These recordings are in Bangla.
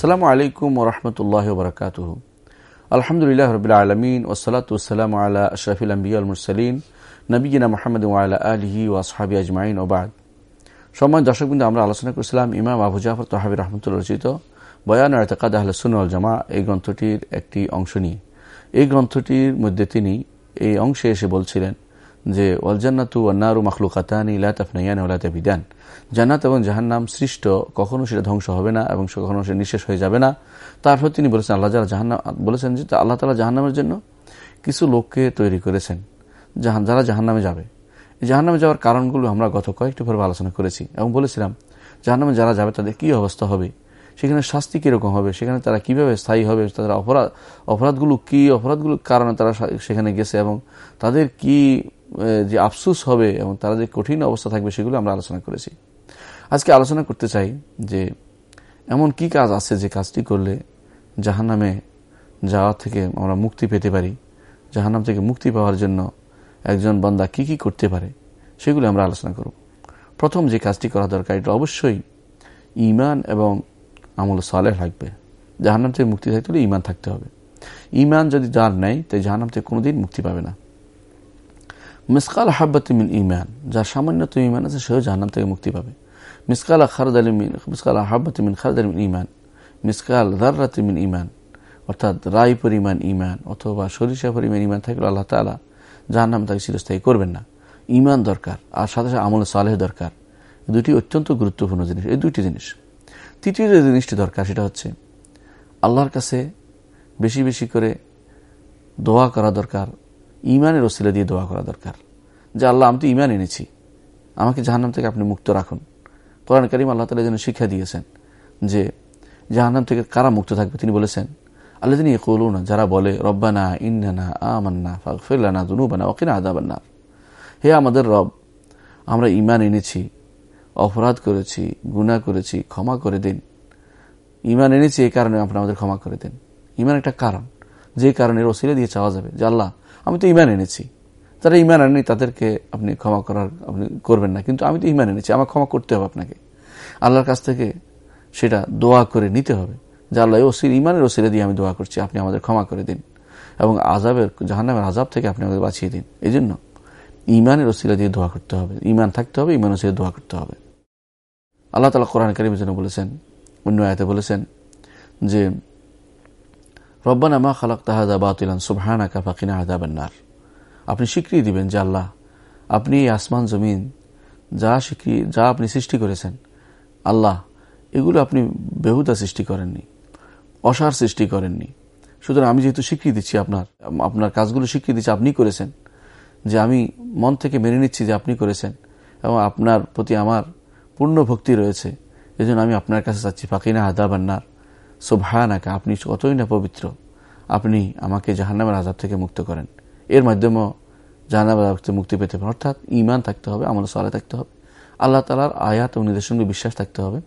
আসসালামু আলাইকুম ওরহমতুল্লাহ বরকাত আলহামদুলিল্লাহ রবিল আলমিন ওসলাতাম আল্লাহ আশরাফিল আম্বিয়াল মুরসালিন নবীনা মোহাম্মদ আল্লাহ আলহি ও আসহাবি আজমাইন ওবাদ সম্মান দর্শকবৃন্দ, আমরা আলোচনা করেছিলাম ইমাম আবু জাফর তহাবি রহমতুল্লা রচিত বয়ান এতকাদ আহলে সুনুল জামা এই গ্রন্থটির একটি অংশ নিয়ে। এই গ্রন্থটির মধ্যে তিনি এই অংশে এসে বলছিলেন যে ওয়ালজান্নাতু ওয়ান্নারু মখলুকাতানি লাতাফনাইয়ান বিদান জান্নাত এবং জাহান্নাম সৃষ্ট, কখনো সেটা ধ্বংস হবে না এবং কখনো সে নিঃশেষ হয়ে যাবে না। তারপর তিনি বলেছেন, আল্লাহ যারা জাহান্নাম, বলেছেন যে আল্লাহ তালা জাহান্নামের জন্য কিছু লোককে তৈরি করেছেন, জাহান, যারা জাহান্নামে যাবে। জাহান্নামে যাওয়ার কারণগুলো আমরা গত কয়েকটি পর্বে আলোচনা করেছি এবং বলেছিলাম, জাহান্নামে যারা যাবে তাদের কি অবস্থা হবে? সেখানে শাস্তি কীরকম হবে? সেখানে তারা কীভাবে স্থায়ী হবে? তাদের অপরাধ, অপরাধগুলো কি? অপরাধগুলোর কারণে তারা সেখানে গেছে এবং তাদের কি যে আফসুস হবে এবং তারা যে কঠিন অবস্থা থাকবে সেগুলো আমরা আলোচনা করেছি। আজকে আলোচনা করতে চাই যে এমন কি কাজ আছে যে কাজটি করলে জাহান্নামে যাওয়া থেকে আমরা মুক্তি পেতে পারি? জাহান্নাম থেকে মুক্তি পাওয়ার জন্য একজন বন্দা কি কি করতে পারে? সেগুলো আমরা আলোচনা করব। প্রথম যে কাজটি করা দরকার, এটা অবশ্যই ইমান এবং আমল সালেহ লাগবে। জাহান্নাম থেকে মুক্তি থাকতে হলে ইমান থাকতে হবে। ইমান যদি যার নেই, তাই জাহান্নাম থেকে কোনোদিন মুক্তি পাবে না। মিসকাল হাব্বাতিমিন ইমান যার সামান্যত ইমান আছে, সেও জাহান্নাম থেকে মুক্তি পাবে। মিসকাল খারদ আলিমিন মিসকাল হাব্বাতিমিন খারদ আলিমিন ইমান মিসকাল দার্রাতিমিন ইমান অর্থাৎ রায় পরিমাণ ইমান অথবা সরিষা পরিমাণ ইমান থাকলে আল্লাহ তালা জাহান্নাম তাকে চিরস্থায়ী করবেন না। ইমান দরকার, আর সাথে সাথে আমল সালেহ দরকার। দুটি অত্যন্ত গুরুত্বপূর্ণ জিনিস, এই দুটি জিনিস। তৃতীয় যে জিনিসটি দরকার, সেটা হচ্ছে আল্লাহর কাছে বেশি বেশি করে দোয়া করা দরকার ইমানের ওসিলা দিয়ে দোয়া করা দরকার। যে আল্লাহ, আমি তো ইমান এনেছি। আমাকে জাহান্নাম থেকে আপনি মুক্ত রাখুন। কোরআন করিম আল্লাহ তালা যেন শিক্ষা দিয়েছেন যে জাহান্নাম থেকে কারা মুক্ত থাকবে, তিনি বলেছেন আল্লাহ তিনি না যারা বলে, রব্বানা ইন্নানা আমান্না ফাগফিরলানা দুনুবানা ওকিনা আদাবান্না হে আমাদের রব, আমরা ইমান এনেছি, অপরাধ করেছি গুণা করেছি, ক্ষমা করে দিন। ইমান এনেছি এই কারণে আপনি আমাদের ক্ষমা করে দিন। ইমান একটা কারণ। যে কারণে রসিলে দিয়ে চাওয়া যাবে যে, আল্লাহ আমি তো ইমান এনেছি। যারা ইমান আনেনি, তাদেরকে আপনি ক্ষমা করার, আপনি করবেন না। কিন্তু আমি তো ইমান এনেছি আমার ক্ষমা করতে হবে আপনাকে। আল্লাহর কাছ থেকে সেটা দোয়া করে নিতে হবে। যে আল্লাহ ওসির ইমানের ওসিলে দিয়ে আমি দোয়া করছি, আপনি আমাদের ক্ষমা করে দিন। এবং আজাবের জাহান্নামের আজাব থেকে আপনি আমাদের বাঁচিয়ে দিন। এই জন্য ইমানের ওসিলা দিয়ে দোয়া করতে হবে। ইমান থাকতে হবে ইমান ওসিলে দোয়া করতে হবে। আল্লাহ তালা কোরআন কারিমের জন্য বলেছেন, অন্য আয়তে বলেছেন যে রব্বান মা খালাক তাহাদা বাতিলান সুবহানা কাফাকিনা আদাবান্নার আপনি স্বীকৃতি দিবেন যে আল্লাহ, আপনি আসমান, জমিন, যা স্বীকৃতি যা আপনি সৃষ্টি করেছেন, আল্লাহ, এগুলো আপনি বেহুদা সৃষ্টি করেননি, অসার সৃষ্টি করেননি। সুতরাং আমি যেহেতু স্বীকৃতি দিচ্ছি আপনার আপনার কাজগুলো স্বীকৃতি দিচ্ছি, আপনি করেছেন, যে আমি মন থেকে মেনে নিচ্ছি যে আপনি করেছেন, এবং আপনার প্রতি আমার পূর্ণ ভক্তি রয়েছে, এজন্য আমি আপনার কাছে চাচ্ছি, ফাকিনা আদাবান্নার সোভায়ানাকা আপনি কতই না পবিত্র, আপনি আমাকে জাহান্নামের আজাব থেকে মুক্ত করেন। এর মাধ্যমেও জাহান্নামের আজাব থেকে মুক্তি পেতে পারেন। অর্থাৎ ইমান থাকতে হবে, আমল সালে থাকতে হবে। আল্লাহ তালার আয়াত ও নির্দেশনগুলো বিশ্বাস থাকতে হবে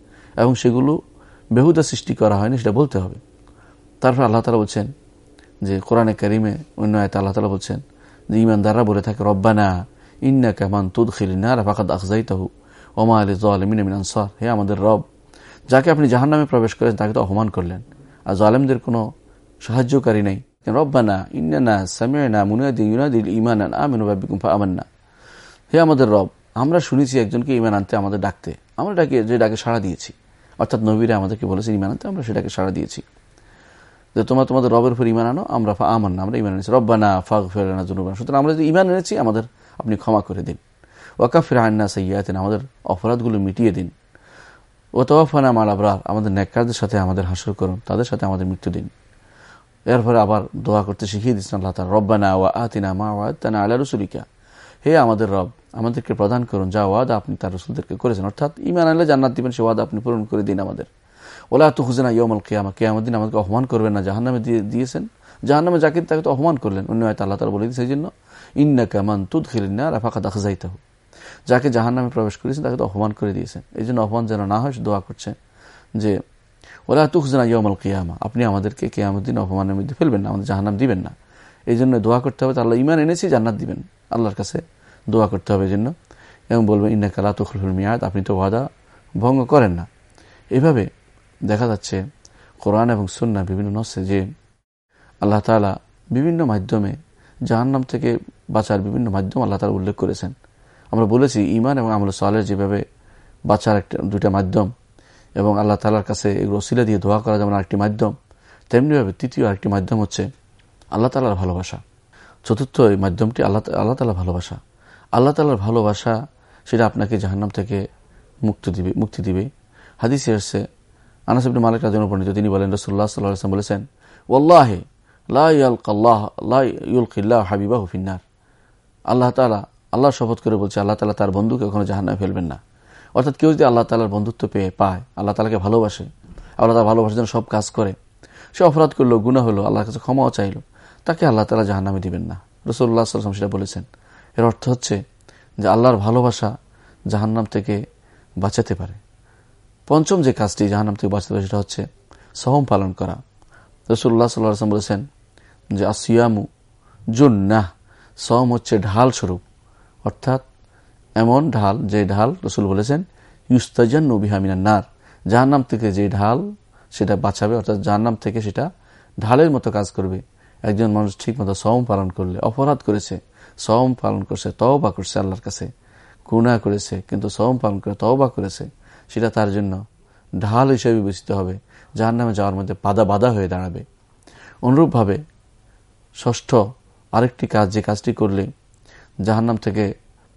এবং সেগুলো বেহুদা সৃষ্টি করা হয়নি সেটা বলতে হবে। তারপর আল্লাহ তালা বলছেন যে, কোরআনে করিমে অন্য আয়তা আল্লাহ তালা বলছেন যে ইমানদাররা বলে থাকে, রব্বানা ইন্না কামান তুদ খিলিনা রাফাকাত আখজাইতাহু ওমা আলী জমিন আনসার। হে আমাদের রব যাকে আপনি জাহান নামে প্রবেশ করেন তাকে তো অপমান করলেন। আর জালেমদের কোনো সাহায্যকারী নেই। রব্বানা, ইন্নানা সামিয়ানা মুনাদি ইউনাদিল ইমান আমিনুবাবিকুম আমান্না হে আমাদের রব, আমরা শুনেছি একজনকে ইমান আনতে আমাদের ডাকতে। আমরা ডাকে, যে ডাকে সাড়া দিয়েছি। অর্থাৎ নবীরা আমাদেরকে বলেছে ইমান আনতে আমরা সেটাকে সাড়া দিয়েছি। যে তোমরা তোমাদের রবের উপর ইমান আনো, আমরা আমান্না আমরা ইমান এনেছি। রব্বানা ফাগ ফেরানা জুনুবানা সুতরাং আমরা যদি ইমান এনেছি, আমাদের আপনি ক্ষমা করে দিন। ওয়াকাফির আন্না সৈয়াতেন আমাদের অপরাধগুলো মিটিয়ে দিন। ও তোয়াফানা মাল আবরার, আমাদের নেককারদের সাথে আমাদের হাসর করুন, তাদের সাথে আমাদের মৃত্যু দিন। এরপরে আবার দোয়া করতে শিখিয়ে দিচ্ছেন আল্লাহ তার রব্বানা ওয়া আতিনা মা ওয়াদানা আলা রসুলিকা। হে আমাদের রব, আমাদেরকে প্রদান করুন, যা ওয়াদা আপনি তার রসুলদেরকে করেছেন। অর্থাৎ ইমান আল্লাহ জান্নাত দিবেন, সে ওয়াদা আপনি পূরণ করে দিন আমাদের। ওলা তো হুজেনা ইয়মল কেয়ামা কেয়ামত দিন আমাদেরকে অপমান করবেন না, জাহান্নামে দিয়ে দিয়েছেন। জাহান্নামে যাকে তাকে তো অপমান করলেন অন্য হয়তো আল্লাহ তালা বলে দিয়েছে সেই জন্য ইন্না কামান তুদ খিলিনা রাফাকা দেখা যাইতে হোক যাকে জাহান নামে প্রবেশ করেছেন তাকে তো অপমান করে দিয়েছেন এই জন্য অপমান যেন না হয় দোয়া করছে যে, ওলা তুখজানা ইয়মাল কিয়ামা আপনি আমাদেরকে কেয়ামুদ্দিন অপমানের মধ্যে ফেলবেন না, আমাদের জাহান্নাম দিবেন না। এই জন্য দোয়া করতে হবে আল্লাহ ইমান এনেছি, জান্নাত দিবেন। আল্লাহর কাছে দোয়া করতে হবে এই জন্য। এবং বলবেন ইন্না কালা তুখুল মিয়াদ আপনি তো ওয়াদা ভঙ্গ করেন না। এভাবে দেখা যাচ্ছে কোরআন এবং সুন্না বিভিন্ন নসে যে আল্লাহ তালা বিভিন্ন মাধ্যমে জাহান্নাম থেকে বাঁচার বিভিন্ন মাধ্যম আল্লাহ তালা উল্লেখ করেছেন। আমরা বলেছি ইমান এবং আমল সালের যেভাবে বাঁচার একটা, দুইটা মাধ্যম, এবং আল্লাহ তালার কাছে এগুলো সিলে দিয়ে দোয়া করা যেমন আরেকটি মাধ্যম, তেমনিভাবে তৃতীয় আরেকটি মাধ্যম হচ্ছে আল্লাহ তালার ভালোবাসা। চতুর্থ এই মাধ্যমটি আল্লাহ আল্লাহ তালার ভালোবাসা। আল্লাহ তালার ভালোবাসা সেটা আপনাকে জাহান্নাম থেকে মুক্তি দিবে মুক্তি দিবে। হাদিসে এসছে আনাসিবিন মালিক রাজন পণ্ডিত তিনি বলেন রসুল্লাহ সাল্লাম বলেছেন ওল্লাহে লাউল্লাহ হাবিবাহ ফিন্নার আল্লাহ তালা আল্লাহ শপথ করে বলছে, আল্লাহ তালা তার বন্ধুকে কখনো জাহান্নামে ফেলবেন না। অর্থাৎ কেউ যদি আল্লাহ তালার বন্ধুত্ব পেয়ে পায়, আল্লাহ তালাকে ভালোবাসে, আল্লাহ তালা ভালোবাসার জন্য সব কাজ করে, সে অপরাধ করল গুণা হলো, আল্লাহর কাছে ক্ষমাও চাইল, তাকে আল্লাহ তালা জাহান্নামে দিবেন না। রসুল্লাহ সাল্লাম সেটা বলেছেন। এর অর্থ হচ্ছে যে আল্লাহর ভালোবাসা জাহান্নাম থেকে বাঁচাতে পারে। পঞ্চম যে কাজটি জাহান্নাম থেকে বাঁচাতে পারে সেটা হচ্ছে সহম পালন করা। রসুল্লাহ সাল্লাম বলেছেন যে আসিয়ামু জুন্নাহ সম হচ্ছে ঢাল স্বরূপ। অর্থাৎ এমন ঢাল, যে ঢাল রসুল বলেছেন ইউস্তাজান নবিহামিনার নার যার নাম থেকে যে ঢাল সেটা বাঁচাবে, অর্থাৎ যার নাম থেকে সেটা ঢালের মতো কাজ করবে। একজন মানুষ ঠিক মতো সম পালন করলে, অপরাধ করেছে সম পালন করছে, তওবা করছে আল্লাহর কাছে। গুণা করেছে, কিন্তু সম পালন করে তওবা করেছে, সেটা তার জন্য ঢাল হিসেবে বিবেচিত হবে। যার নামে যাওয়ার মধ্যে বাধা বাধা হয়ে দাঁড়াবে। অনুরূপভাবে, ষষ্ঠ আরেকটি কাজ, যে কাজটি করলে জাহান্নাম থেকে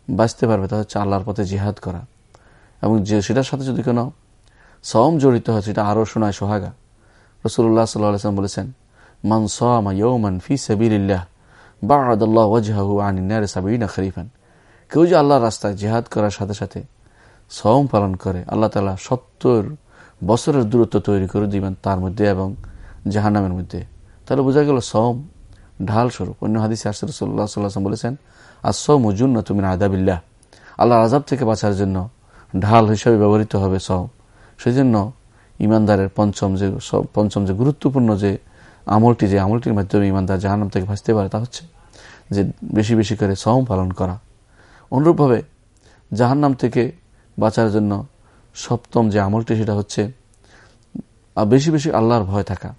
বাঁচতে পারবে, তা হচ্ছে আল্লাহর পথে জিহাদ করা। এবং যে, সেটার সাথে যদি কোনো সম জড়িত হয়, সেটা আরও শোনায় সোহাগা। রসুল্লাহ সাল্লাম বলেছেন, মান সামা ইয়ৌমান ফি সাবিল্লাহ বা আদাল্লাহ ওয়াজহাহু সাবিনা খরিফান কেউ যে আল্লাহর রাস্তায় জেহাদ করার সাথে সাথে সম পালন করে, আল্লাহ তালা সত্তর বছরের দূরত্ব তৈরি করে দিবেন তার মধ্যে এবং জাহান্নামের মধ্যে। তাহলে বোঝা গেল সম ঢাল স্বরূপ। অন্য হাদিস আসারসল্লাহ সাল্লাম বলেছেন আর সম উজুন্ন তুমি আদাবিল্লাহ আল্লাহর আজাব থেকে বাঁচার জন্য ঢাল হিসাবে ব্যবহৃত হবে সেই জন্য ইমানদারের পঞ্চম যে পঞ্চম যে গুরুত্বপূর্ণ যে আমলটি, যে আমলটির মাধ্যমে ইমানদার জাহান্নাম থেকে ভাসতে পারে, তা হচ্ছে যে বেশি বেশি করে সম পালন করা। অনুরূপভাবে জাহান্নাম থেকে বাঁচার জন্য সপ্তম যে আমলটি, সেটা হচ্ছে বেশি বেশি আল্লাহর ভয় থাকা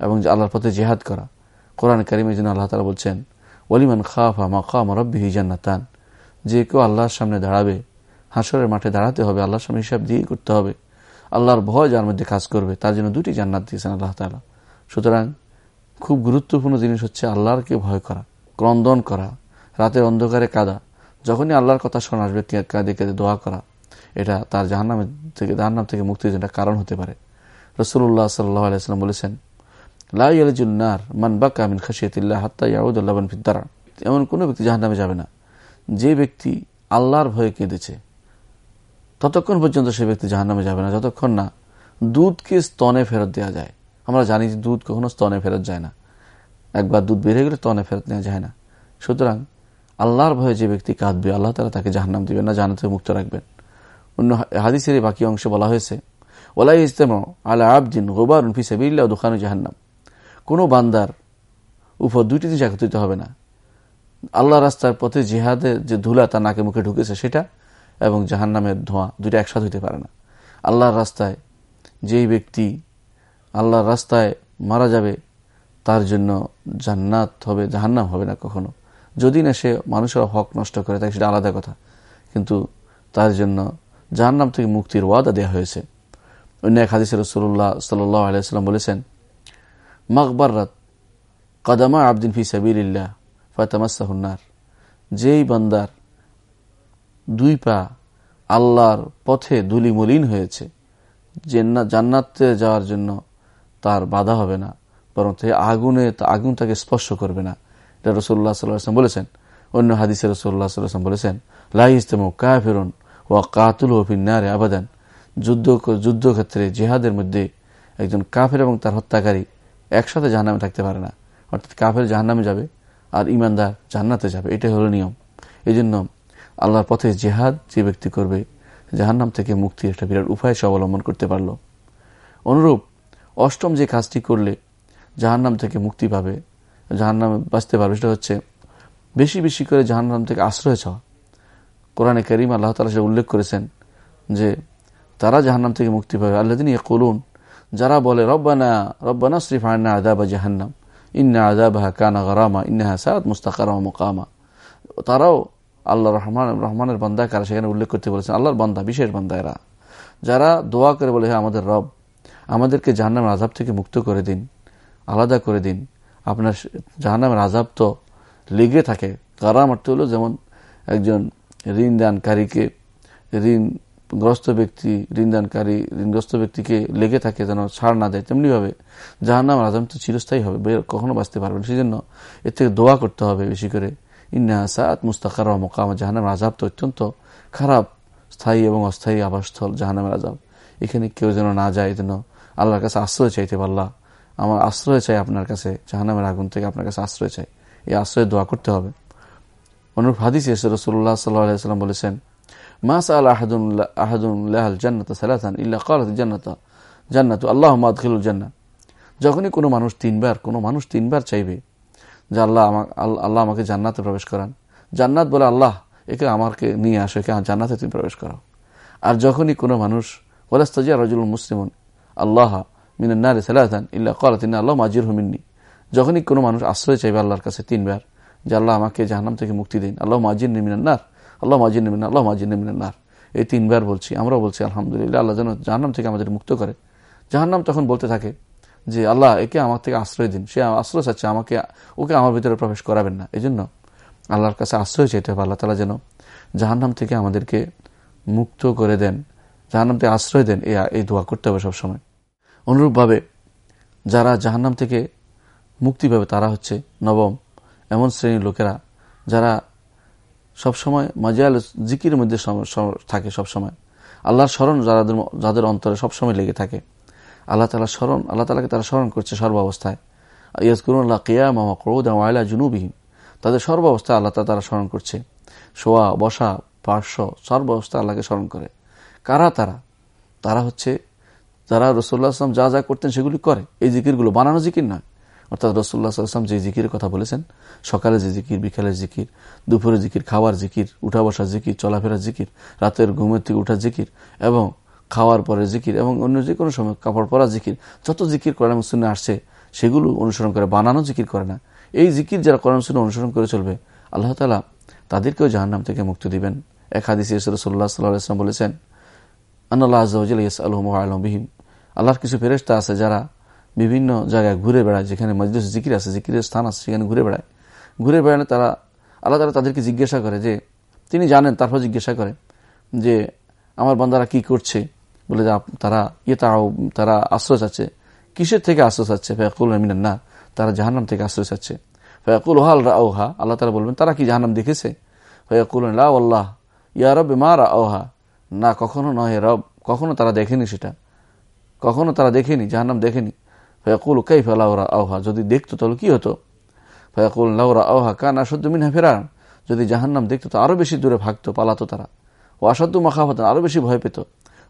এবং আল্লাহর পথে জেহাদ করা। কোরআন কারিমের জন্য আল্লাহ তালা বলছেন ওলিমান খাফা মা খা মরব্বিহি জান্নাতান। যে কেউ আল্লাহর সামনে দাঁড়াবে, হাসরের মাঠে দাঁড়াতে হবে, আল্লাহর সামনে হিসাব দিয়ে করতে হবে। আল্লাহর ভয় যার মধ্যে কাজ করবে, তার জন্য দুটি জান্নাত দিয়েছেন আল্লাহ তালা সুতরাং খুব গুরুত্বপূর্ণ জিনিস হচ্ছে আল্লাহরকে ভয় করা, ক্রন্দন করা, রাতের অন্ধকারে কাদা, যখনই আল্লাহর কথা শোনা আসবে কাঁদে কাঁদে দোয়া করা, এটা তার জাহান্নামের থেকে জাহান্নাম থেকে মুক্তির জন্য কারণ হতে পারে। রসুল্লাহ সাল্লাহ আলাইসাল্লাম বলেছেন লাইজুন্নার মান বাক্কা মিন খাসিয়তিল্লাহ হাত্তা ইয়াউদ্দাল্লাবান ফিদ্দারা এমন কোনো ব্যক্তি জাহান্নামে যাবে না। যে ব্যক্তি আল্লাহর ভয়ে কেঁদেছে, ততক্ষণ পর্যন্ত সে ব্যক্তি জাহান্নামে যাবে না, যতক্ষণ না দুধকে স্তনে ফেরত দেওয়া যায়। আমরা জানি যে দুধ কখনো স্তনে ফেরত যায় না। একবার দুধ বেড়ে গেলে স্তনে ফেরত নেওয়া যায় না। সুতরাং আল্লাহর ভয়ে যে ব্যক্তি কাঁদবে, আল্লাহ তারা তাকে জাহান্নাম দিবেন না জানা থেকে মুক্ত রাখবেন। অন্য হাদিসের বাকি অংশে বলা হয়েছে ওলাই ইস্তেম আল্লাহ আবদিন গোবার ফি সাবিল্লা দোকানু জাহান্নাম। কোনো বান্দার উপর দুইটি জিনিস একত্রিত হবে না। আল্লাহ রাস্তার পথে জিহাদের যে ধুলা তার নাকে মুখে ঢুকেছে সেটা এবং জাহান্নামের ধোঁয়া দুইটা একসাথে হইতে পারে না। আল্লাহর রাস্তায় যেই ব্যক্তি আল্লাহর রাস্তায় মারা যাবে, তার জন্য জান্নাত হবে, জাহান্নাম হবে না কখনো। যদি না সে মানুষের হক নষ্ট করে, তাকে সেটা আলাদা কথা। কিন্তু তার জন্য জাহান্নাম থেকে মুক্তির ওয়াদা দেওয়া হয়েছে। অন্য এক হাদিসের রসুল্লাহ সাল্লাহ আলাইসাল্লাম বলেছেন মকবরাত কদমা আবদিন ফি সাবিল্লাহ ফাতামাসাহুন্নার যেই বান্দার দুই পা আল্লাহর পথে ধুলি মলিন হয়েছে জান্নাতে যাওয়ার জন্য তার বাধা হবে না, বরং আগুনে, আগুন তাকে স্পর্শ করবে না। এটা রসুল্লাহ সাল্লাম বলেছেন। অন্য হাদিসে রসুল্লাহ সাল্লাম বলেছেন লাহ ইস্তেম কাফেরন ও কাতুল হফিনারে আবাদান। যুদ্ধ, যুদ্ধক্ষেত্রে জেহাদের মধ্যে একজন কাফের এবং তার হত্যাকারী একসাথে জাহান্নামে থাকতে পারে না। অর্থাৎ কাফের জাহান্নামে যাবে আর ইমানদার জান্নাতে যাবে। এটাই হলো নিয়ম। এই জন্য আল্লাহর পথে জেহাদ যে ব্যক্তি করবে, জাহান্নাম থেকে মুক্তির একটা বিরাট উপায় সে অবলম্বন করতে পারল। অনুরূপ, অষ্টম যে কাজটি করলে জাহান্নাম থেকে মুক্তি পাবে, জাহান্নাম বাঁচতে পারবে, সেটা হচ্ছে বেশি বেশি করে জাহান্নাম থেকে আশ্রয় চাওয়া। কোরআনে করিম আল্লাহ তালা সেটা উল্লেখ করেছেন যে, তারা জাহান্নাম থেকে মুক্তি পাবে। আল্লাহ দিন কলুন যারা বলে, রব্বানা রব্বানা শ্রীফ আন্না আদাবা জাহান্নাম, ইন্না আদাবাহা কানা গরামা, ইন্নাহা সাদ মুস্তাকারমা মোকামা। তারাও আল্লাহ রহমান, রহমানের বান্দা কারা? সেখানে উল্লেখ করতে বলেছেন, আল্লাহর বান্দা, বিশেষ বান্দা এরা। যারা দোয়া করে বলে হ্যাঁ আমাদের রব, আমাদেরকে জাহান্নামের আজাব থেকে মুক্ত করে দিন, আলাদা করে দিন। আপনার জাহান্নামের আজাব তো লেগে থাকে। কারাম অর্থ হলো যেমন একজন ঋণ দানকারীকে ঋণগ্রস্ত ব্যক্তি, ঋণদানকারী, ঋণগ্রস্ত ব্যক্তিকে লেগে থাকে যেন ছাড় না দেয়, তেমনিভাবে জাহান্নামের আজাম তো চিরস্থায়ী হবে কখনো বাঁচতে পারবে না। সেই জন্য এর থেকে দোয়া করতে হবে বেশি করে। ইন্না সাত মুস্তাকার মোকাম জাহানামের আজাব তো অত্যন্ত খারাপ, স্থায়ী এবং অস্থায়ী আবাসস্থল জাহানামের আজাব এখানে কেউ যেন না যায়, যেন আল্লাহর কাছে আশ্রয় চাইতে পারলা। আমার আশ্রয় চাই আপনার কাছে জাহানামের আগুন থেকে আপনার কাছে আশ্রয় চাই। এই আশ্রয় দোয়া করতে হবে। অনুরূপ হাদিস এসে রসুল্লাহ সাল্লাহ সাল্লাম বলেছেন জান্নাত জান্নাত আল্লাহ যখনই কোনো মানুষ তিনবার কোনো মানুষ তিনবার চাইবে যে আল্লাহ আল্লাহ আমাকে জান্নাতে প্রবেশ করান। জান্নাত বলে আল্লাহ, একে আমাকে নিয়ে আসো, একে জান্নাতে তুমি প্রবেশ করো। আর যখনই কোনো মানুষ ওলাস্তাজিয়া রজুল মুসলিমন, আল্লাহ মিনান্নারে সালাহান ইল্লা কলা তিনি আল্লাহ মাজির হুমিননি যখনই কোনো মানুষ আশ্রয় চাইবে আল্লাহর কাছে তিনবার, যে আল্লাহ আমাকে জাহান্নাম থেকে মুক্তি দিন, আল্লাহ মাজির নিমিনান্নার আল্লাহ মাজির নিমিন আল্লাহ মাজির নিমিনান্নার এই তিনবার বলছি, আমরাও বলছি, আলহামদুলিল্লাহ, আল্লাহ যেন জাহান্নাম থেকে আমাদের মুক্ত করে। জাহান্নাম তখন বলতে থাকে যে, আল্লাহ, একে আমার থেকে আশ্রয় দিন। সে আশ্রয় চাচ্ছে, আমাকে, ওকে আমার ভিতরে প্রবেশ করাবেন না। এই জন্য আল্লাহর কাছে আশ্রয় চাইতে হবে, আল্লাহ তালা যেন জাহান্নাম থেকে আমাদেরকে মুক্ত করে দেন। জাহান্নাম থেকে আশ্রয় দেন এই দোয়া করতে হবে সবসময়। অনুরূপভাবে যারা জাহান্নাম থেকে মুক্তি পাবে, তারা হচ্ছে নবম, এমন শ্রেণির লোকেরা যারা সবসময় মজাল জিকির মধ্যে থাকে সবসময়। আল্লাহর স্মরণ যাদের যাদের অন্তরে সবসময় লেগে থাকে। আল্লাহ তালা স্মরণ, আল্লাহ তালাকে তারা স্মরণ করছে সর্বাবস্থায়। ইয়াজ করুন আল্লাহ কেয়া মামা ক্রৌদ আয়লা জুনুবিহীন তাদের সর্বাবস্থায় আল্লাহ তালা স্মরণ করছে। শোয়া, বসা, পার্শ্ব সর্বাবস্থায় আল্লাহকে স্মরণ করে। কারা তারা? তারা হচ্ছে, যারা রসুল্লাহ আসলাম যা যা করতেন সেগুলি করে। এই জিকিরগুলো বানানো জিকির নয়। অর্থাৎ রসুল্লাহ আসলাম যে জিকির কথা বলেছেন, সকালে যে জিকির বিকালের জিকির, দুপুরে জিকির, খাওয়ার জিকির, উঠা বসার জিকির, চলাফেরার জিকির, রাতের ঘুমের থেকে উঠার জিকির এবং খাওয়ার পরে জিকির এবং অন্য যে কোনো সময় কাপড় পরা জিকির, যত জিকির কোরআন শুনে আসছে, সেগুলো অনুসরণ করে, বানানো জিকির করে না। এই জিকির যারা কোরআন শুনে অনুসরণ করে চলবে, আল্লাহ তালা তাদেরকেও জাহান্নাম থেকে মুক্তি দিবেন। এক হাদিস রসুল্লাহ সাল্লাহাম বলেছেন আল্লাহ আজ আলহম আল্লাহর কিছু ফেরেস্তা আছে যারা বিভিন্ন জায়গায় ঘুরে বেড়ায়, যেখানে মজলিস জিকির আছে, জিকিরের স্থান আছে, সেখানে ঘুরে বেড়ায়। ঘুরে বেড়ালে তারা, আল্লাহ তালা তাদেরকে জিজ্ঞাসা করে যে, তিনি জানেন, তারপর জিজ্ঞাসা করে যে, আমার বান্দারা কি করছে? বলে যে তারা ইয়ে তারা আশ্রয় চাচ্ছে। কিসের থেকে আশ্রয় চাচ্ছে? ফয়াকুল মিনান না তারা জাহান্নাম থেকে আশ্রয় চাচ্ছে। ফয়াকুল হাল রা ওহা আল্লাহ তারা বলবেন, তারা কি জাহান্নাম দেখেছে? ফয়াকুল আল্লাহ ইয়া রব, মা রা ওহা না, কখনো নয় রব, কখনো তারা দেখেনি সেটা। কখনো তারা দেখেনি, জাহান্নাম দেখেনি। ফয়াকুল কাই ফেলাওরা আওহা যদি দেখতো তাহলে কি হতো? ফয়াকুল লাউরা আওহা কান আসাদ্দু মিনহা ফেরান যদি জাহান্নাম দেখতো তো আরও বেশি দূরে ভাগতো, পালাতো তারা। ও আসাদ্দু মাখাফাত আরও বেশি ভয় পেত।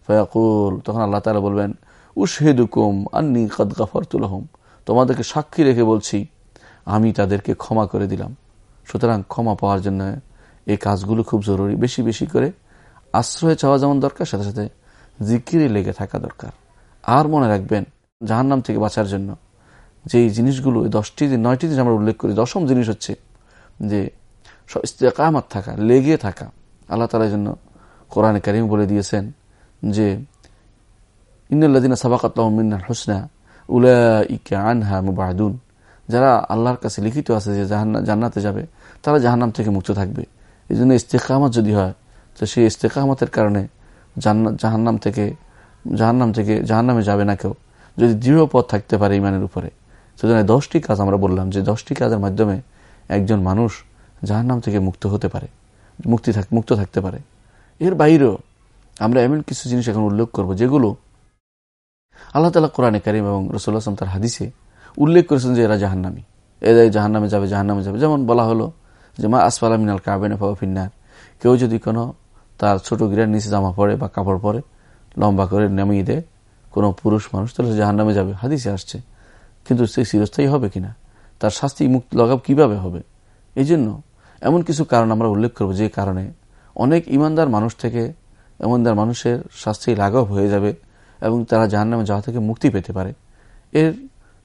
ফয়াকুল তখন আল্লাহ তালা বলবেন, উশহেদুকুম আন্নি কদ গাফরতুলহম তোমাদেরকে সাক্ষী রেখে বলছি, আমি তাদেরকে ক্ষমা করে দিলাম। সুতরাং ক্ষমা পাওয়ার জন্য এই কাজগুলো খুব জরুরি। বেশি বেশি করে আশ্রয় চাওয়া যেমন দরকার, সাথে সাথে জিকিরে লেগে থাকা দরকার। আর মনে রাখবেন জাহান্নাম থেকে বাঁচার জন্য। যে জিনিসগুলো দশটি নয়টি দিন আমরা উল্লেখ করি। দশম জিনিস হচ্ছে যে ইস্তেকামাত থাকা, লেগে থাকা। আল্লাহ তালার জন্য কোরআনে কারিম বলে দিয়েছেন যে ইন্দিনা সাবাকাতমিনাল হোসনা উলা ইকে আনহা মুবাহাদুন। যারা আল্লাহর কাছে লিখিত আছে যে জান্নাতে যাবে, তারা জাহান্নাম থেকে মুক্ত থাকবে। এই জন্য ইস্তেকামত যদি হয়, তো সেই ইস্তেকামতের কারণে জাহান্নাম থেকে জাহান্নাম থেকে জাহান্নামে যাবে না কেউ। যদি দৃঢ় পথ থাকতে পারে ইমানের উপরে। সেজন্য দশটি কাজ আমরা বললাম যে দশটি কাজের মাধ্যমে একজন মানুষ জাহান্নাম থেকে মুক্ত হতে পারে, মুক্তি মুক্ত থাকতে পারে। এর বাইরেও আমরা এমন কিছু জিনিস এখন উল্লেখ করব যেগুলো আল্লাহ তালা কোরআনে কারিম এবং রসুল্লাহ আসলাম তার হাদিসে উল্লেখ করেছেন যে এরা জাহান্নামি। এরাই জাহান্নামে যাবে জাহান্নামে যাবে। যেমন বলা হলো যে মা আসফালা মিনাল কাবেনে ফিন্নার। কেউ যদি কোনো তার ছোট গিরার নিচে জামা পরে বা কাপড় পরে লম্বা করে নামিয়ে দেয় কোনো পুরুষ মানুষ, তাহলে সে জাহান্নামে যাবে। হাদিসে আসছে। কিন্তু সে চিরস্থায়ী হবে কিনা? তার শাস্তি মুক্ত লাগাব কীভাবে হবে? এই জন্য এমন কিছু কারণ আমরা উল্লেখ করব যে কারণে অনেক ইমানদার মানুষ থেকে ইমানদার মানুষের শাস্তি লাঘব হয়ে যাবে এবং তারা জাহান নামে যাওয়া থেকে মুক্তি পেতে পারে। এর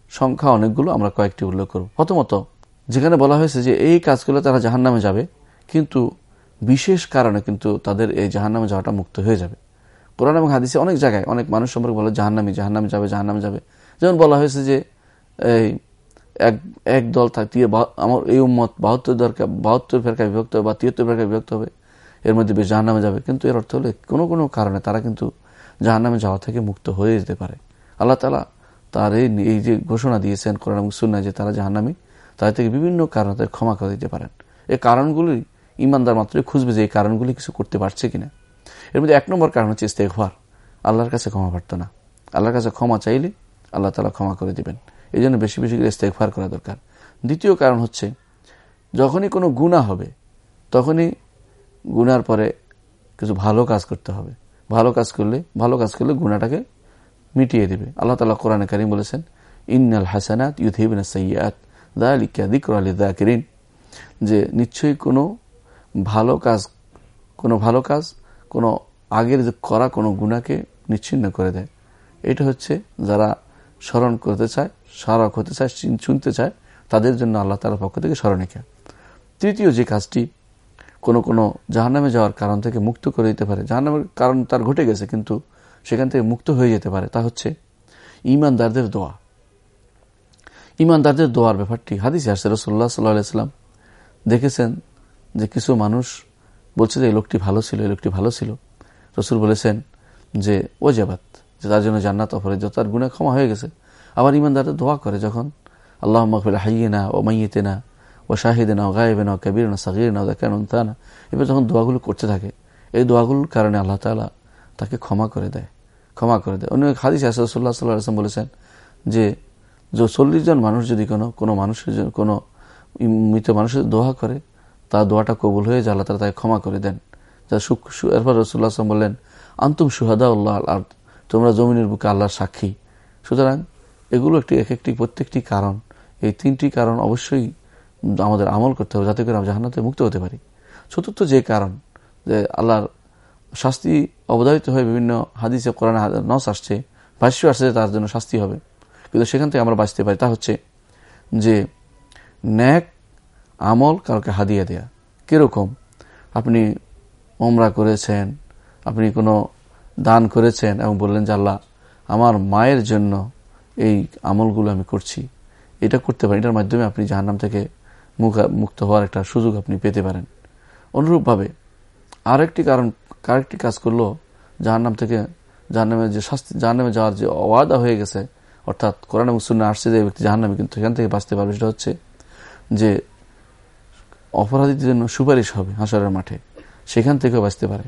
সংখ্যা অনেকগুলো আমরা কয়েকটি উল্লেখ করব। প্রথমত, যেখানে বলা হয়েছে যে এই কাজগুলো তারা জাহান নামে যাবে, কিন্তু বিশেষ কারণে কিন্তু তাদের এই জাহান নামে যাওয়াটা মুক্ত হয়ে যাবে। কোরআন এবং হাদিসে অনেক জায়গায় অনেক মানুষ সম্পর্কে বলে জাহান্নামি, জাহান্নামে যাবে জাহান্নামে যাবে। যেমন বলা হয়েছে যে, এই এক এক দল থাকতে আমার এই উম্মত বাহাত্তর দরকার, বাহাত্তর ফেরকা বিভক্ত হবে বা তিয়াত্তর ফেরকা বিভক্ত হবে, এর মধ্যে বেশ জাহান্নামে যাবে। কিন্তু এর অর্থ হলে কোনো কোনো কারণে তারা কিন্তু জাহান্নামে যাওয়া থেকে মুক্ত হয়ে যেতে পারে। আল্লাহ তালা তার এই যে ঘোষণা দিয়েছেন কোরআন এবং সুন্নায় যে তারা জাহান্নামি তাদের থেকে বিভিন্ন কারণে তাদের ক্ষমা করে দিতে পারেন। এই কারণগুলি ইমানদার মাত্রই খুঁজবে যে এই কারণগুলি কিছু করতে পারছে কিনা। এর মধ্যে এক নম্বর কারণ হচ্ছে ইস্তেকভার আল্লাহর কাছে ক্ষমা প্রার্থনা। আল্লাহর কাছে ক্ষমা চাইলে আল্লাহ তালা ক্ষমা করে দিবেন। এই জন্য বেশি বেশি করে ইস্তেকভার করা দরকার। দ্বিতীয় কারণ হচ্ছে, যখনই কোনো গুণা হবে, তখনই গুনার পরে কিছু ভালো কাজ করতে হবে। ভালো কাজ করলে, ভালো কাজ করলে গুণাটাকে মিটিয়ে দেবে। আল্লাহ তালা কোরআনে কারিম বলেছেন, ইন্নাল হাসানাত ইউথিবিন সৈয়াত দা লিকা দিকর আলী দা কিরিন যে নিশ্চয়ই কোনো ভালো কাজ, কোনো ভালো কাজ কোনো আগের যে করা কোনো গুণাকে নিচ্ছিন্ন করে দেয়। এটা হচ্ছে যারা স্মরণ করতে চায়, স্মারক হতে চায় শুনতে চায়, তাদের জন্য আল্লাহ তালার পক্ষ থেকে স্মরণিকা। তৃতীয় যে কাজটি, কোনো কোনো জাহান্নামে যাওয়ার কারণ থেকে মুক্ত করে দিতে পারে। জাহান্নামের কারণ তার ঘটে গেছে, কিন্তু সেখান থেকে মুক্ত হয়ে যেতে পারে। তা হচ্ছে ইমানদারদের দোয়া। ইমানদারদের দোয়ার ব্যাপারটি, হাদিস আসছে রসোল্লা সাল্লাহাম দেখেছেন যে কিছু মানুষ বলছে যে, এই লোকটি ভালো ছিল, এই লোকটি ভালো ছিল। রসুল বলেছেন যে ও জাবাত যে তার জন্য জান্নাত অপরাধ তার গুণে ক্ষমা হয়ে গেছে। আবার ইমানদারদের দোয়া করে যখন আল্লাহ মকবিল হাইয়ে না ও মাইয়েতে না ও শাহিদে না ও গায়েবে না ও কবির না সাকির না ও দেখেন তা না এবার যখন দোয়াগুলো করতে থাকে, এই দোয়াগুলোর কারণে আল্লাহ তালা তাকে ক্ষমা করে দেয়, ক্ষমা করে দেয়। অন্য হাদিস আসাদুল্লাহ সাল্লাহ আসলাম বলেছেন যে যে চল্লিশ জন মানুষ যদি কোনো কোনো মানুষের জন্য কোনো মৃত মানুষের দোয়া করে তার দোয়াটা কবুল হয়ে যায়, আল্লাহ তালা তাকে ক্ষমা করে দেন। যা এরপর রসুল্লাহ আসলাম বললেন, আন্তুম সুহাদা উল্লাহ আর তোমরা জমিনের বুকে আল্লাহর সাক্ষী। সুতরাং এগুলো একটি, এক একটি প্রত্যেকটি কারণ। এই তিনটি কারণ অবশ্যই আমাদের আমল করতে হবে যাতে করে আমরা জাহান্নাতে মুক্ত হতে পারি। চতুর্থ যে কারণ, যে আল্লাহর শাস্তি অবধারিত হয়ে বিভিন্ন হাদিসে, কোরআন নস আসছে, ভাষ্য আসছে তার জন্য শাস্তি হবে। কিন্তু সেখান থেকে আমরা বাঁচতে পারি। তা হচ্ছে যে, ন্যাক আমল কাউকে হাদিয়া দেয়া। কীরকম? আপনি ওমরা করেছেন, আপনি কোনো দান করেছেন এবং বললেন যে আল্লাহ, আমার মায়ের জন্য এই আমলগুলো আমি করছি। এটা করতে পারেন, এটার মাধ্যমে আপনি জাহান্নাম থেকে মুক্ত হওয়ার একটা সুযোগ আপনি পেতে পারেন। অনুরূপভাবে আরেকটি কারণ আরেকটি কাজ করল, জাহান্নাম থেকে জাহান্নামে যে শাস্তি, জাহান্নামে যাওয়ার যে অওয়াদা হয়ে গেছে, অর্থাৎ কোরআন এবং আসছে যে ব্যক্তি জাহান্নামে কিন্তু সেখান থেকে বাঁচতে পারবে, সেটা হচ্ছে যে অপরাধীদের জন্য সুপারিশ হবে হাসরের মাঠে। সেখান থেকেও বাঁচতে পারে।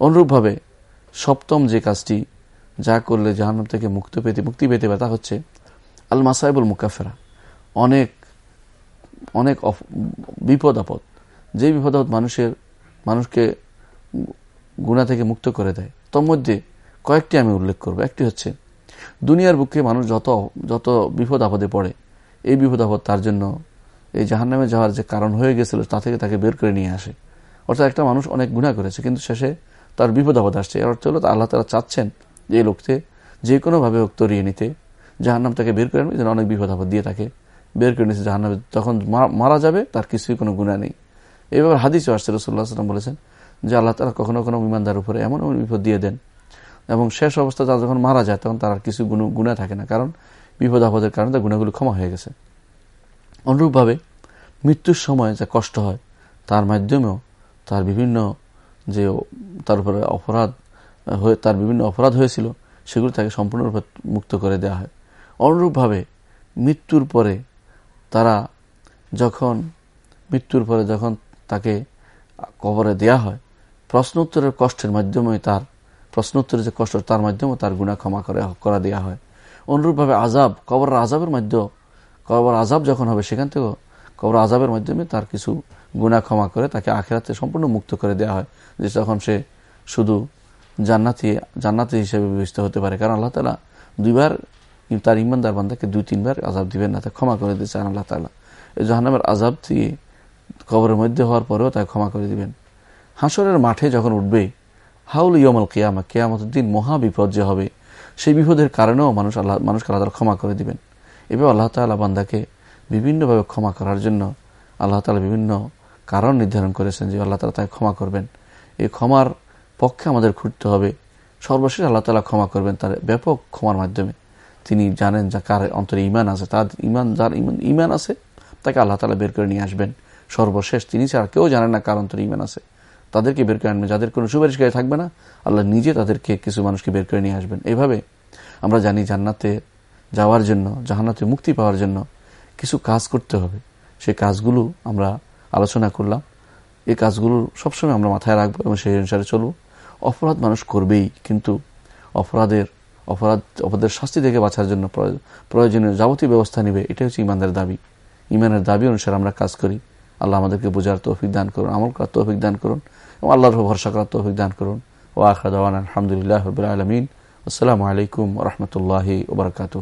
অনুরূপভাবে সপ্তম যে কাজটি যা করলে জাহান্নাম থেকে মুক্ত পেতে, মুক্তি পেতে তা হচ্ছে আল মাসাইবুল মুকাফেরা অনেক অনেক বিপদ আপদ, যে বিপদ আপদ মানুষের, মানুষকে গুণা থেকে মুক্ত করে দেয়, তোর মধ্যে কয়েকটি আমি উল্লেখ করব। একটি হচ্ছে, দুনিয়ার বুকে মানুষ যত যত বিপদ আপদে পড়ে, এই বিপদ আপদ তার জন্য এই জাহান্নামে যাওয়ার যে কারণ হয়ে গেছিল, তা থেকে তাকে বের করে নিয়ে আসে। অর্থাৎ একটা মানুষ অনেক গুণা করেছে, কিন্তু শেষে তার বিপদ আপদ আসছে। এর অর্থ হলো আল্লাহ তারা চাচ্ছেন যে এই লোককে যে কোনোভাবে হোক তরিয়ে নিতে, জাহান্নাম তাকে বের করে যেন অনেক বিপদ আপদ দিয়ে তাকে বের করে নিচ্ছে জাহান্নামে যখন মারা যাবে, তার কিছুই কোনো গুণা নেই। এইভাবে হাদিসও আসছে রসুল্লাহ সাল্লাম বলেছেন যে আল্লাহ তালা কখনো কোনো বিমানদার উপরে এমন এমন বিপদ দিয়ে দেন। এবং শেষ অবস্থা তারা যখন মারা যায়, তখন তার আর কিছু গুণ গুণা থাকে না। কারণ বিপদ আপদের কারণে তার গুণাগুলো ক্ষমা হয়ে গেছে। অনুরূপভাবে মৃত্যুর সময় যে কষ্ট হয়, তার মাধ্যমেও তার বিভিন্ন যে তার উপরে অপরাধ হয়ে, তার বিভিন্ন অপরাধ হয়েছিল, সেগুলো তাকে সম্পূর্ণরূপে মুক্ত করে দেওয়া হয়। অনুরূপভাবে মৃত্যুর পরে তারা যখন, মৃত্যুর পরে যখন তাকে কবরে দেয়া হয় প্রশ্ন উত্তরের কষ্টের মাধ্যমে তার প্রশ্ন উত্তরের যে কষ্ট, তার মাধ্যমে তার গুণা ক্ষমা করে, করা দেওয়া হয়। অনুরূপভাবে আজাব কবর আজাবের মাধ্যমে কবর আজাব যখন হবে সেখান থেকেও কবর আজাবের মাধ্যমে তার কিছু গুণা ক্ষমা করে তাকে আখেরাতে সম্পূর্ণ মুক্ত করে দেওয়া হয়। যে তখন সে শুধু জান্নাতি জান্নাতি হিসেবে বিবেচিত হতে পারে। কারণ আল্লাহ তালা দুইবার তার ইমানদার বান্দাকে দুই, তিনবার আজাব দিবেন না তাকে ক্ষমা করে দিচ্ছেন আল্লাহ তালা এই জাহান্নামের আজাব দিয়ে কবরের মধ্যে হওয়ার পরেও তাকে ক্ষমা করে দিবেন। হাসরের মাঠে যখন উঠবে, হাউল ইয়মাল কেয়ামা, কেয়ামতের দিন মহা যে হবে, সেই বিপদের কারণেও মানুষ আল্লাহ, মানুষকে আল্লাহ ক্ষমা করে দিবেন। এভাবে আল্লাহ তালা বান্দাকে বিভিন্নভাবে ক্ষমা করার জন্য আল্লাহ তালা বিভিন্ন কারণ নির্ধারণ করেছেন যে আল্লাহ তালা তাকে ক্ষমা করবেন। এই ক্ষমার পক্ষে আমাদের খুঁজতে হবে। সর্বশেষ আল্লাহ তালা ক্ষমা করবেন তার ব্যাপক ক্ষমার মাধ্যমে। তিনি জানেন যা কার অন্তরে ইমান আছে, তার ইমান যার ইমান ইমান আছে, তাকে আল্লাহ তালা বের করে নিয়ে আসবেন। সর্বশেষ তিনি ছাড়া কেউ জানেন না কার অন্তরে ইমান আছে। তাদেরকে বের করে আনবেন। যাদের কোনো সুপারিশকারী থাকবে না, আল্লাহ নিজে তাদেরকে কিছু মানুষকে বের করে নিয়ে আসবেন। এভাবে আমরা জানি জান্নাতে যাওয়ার জন্য, জাহান্নাতে মুক্তি পাওয়ার জন্য কিছু কাজ করতে হবে। সেই কাজগুলো আমরা আলোচনা করলাম। এই কাজগুলো সবসময় আমরা মাথায় রাখব এবং সেই অনুসারে চলবো। অপরাধ মানুষ করবেই, কিন্তু অপরাধের, অপরাধ, অপরাধের শাস্তি থেকে বাঁচার জন্য প্রয়োজনীয় যাবতীয় ব্যবস্থা নেবে, এটাই হচ্ছে ইমানদের দাবি। ইমানের দাবি অনুসারে আমরা কাজ করি। আল্লাহ আমাদেরকে বোঝার তৌফিক দান করুন, আমল করার তৌফিক দান করুন, এবং আল্লাহর ভরসা করার তৌফিক দান করুন। ও আখরাদ আলহামদুলিল্লাহ আলমিন। আসসালামু আলাইকুম রহমতুল্লাহি ওবরাকাতু